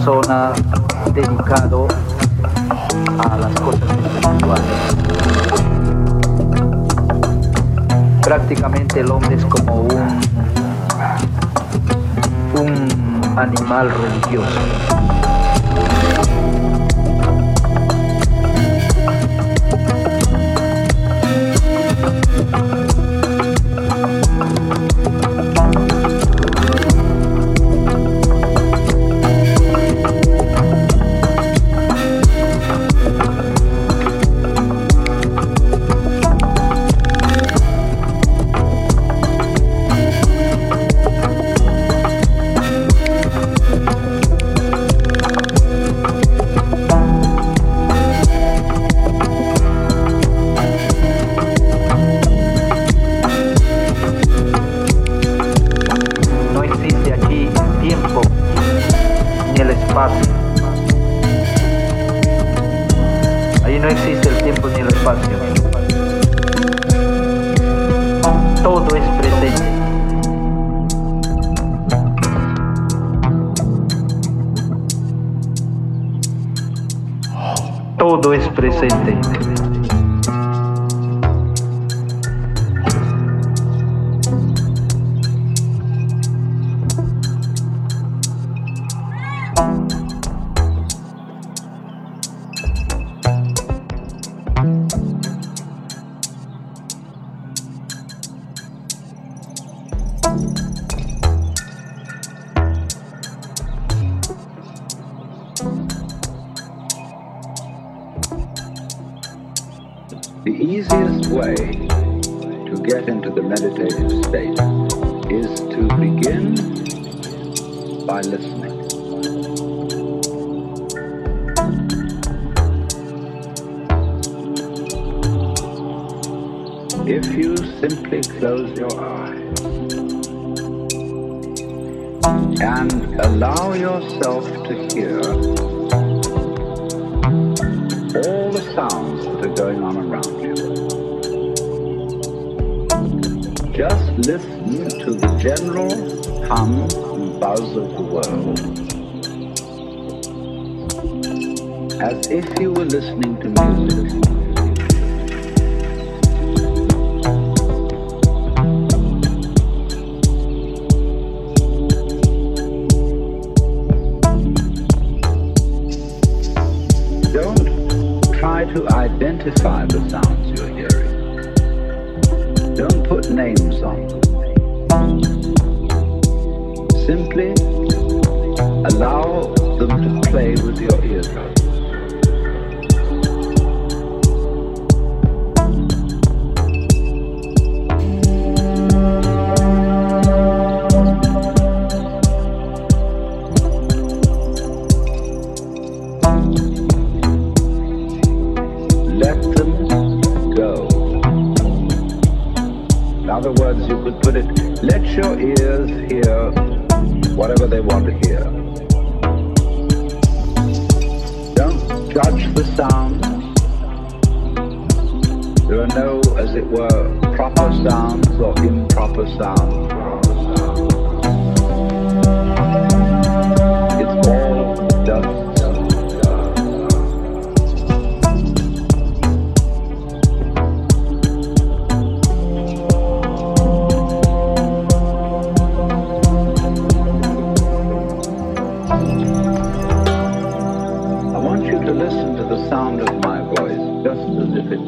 persona dedicado a las cosas espirituales. Prácticamente el hombre es como un, un animal religioso. if you simply close your eyes and allow yourself to hear all the sounds that are going on around you. Just listen to the general hum and buzz of the world as if you were listening to music.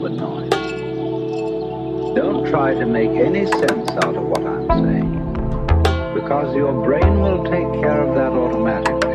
Noise. Don't try to make any sense out of what I'm saying, because your brain will take care of that automatically.